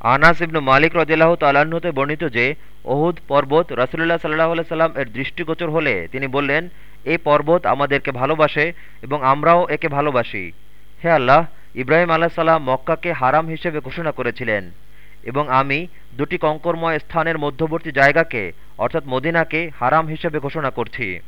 আনাস ইবনু মালিক রদিল্লাহ তালাহতে বর্ণিত যে, ওহুদ পর্বত রাসুলুল্লাহ সাল্লাহ সাল্লাম এর দৃষ্টিগোচর হলে তিনি বললেন এই পর্বত আমাদেরকে ভালোবাসে এবং আমরাও একে ভালোবাসি। হে আল্লাহ, ইব্রাহিম আল্লাহ সাল্লাম মক্কাকে হারাম হিসেবে ঘোষণা করেছিলেন এবং আমি দুটি কঙ্করময় স্থানের মধ্যবর্তী জায়গাকে, অর্থাৎ মদিনাকে, হারাম হিসেবে ঘোষণা করছি।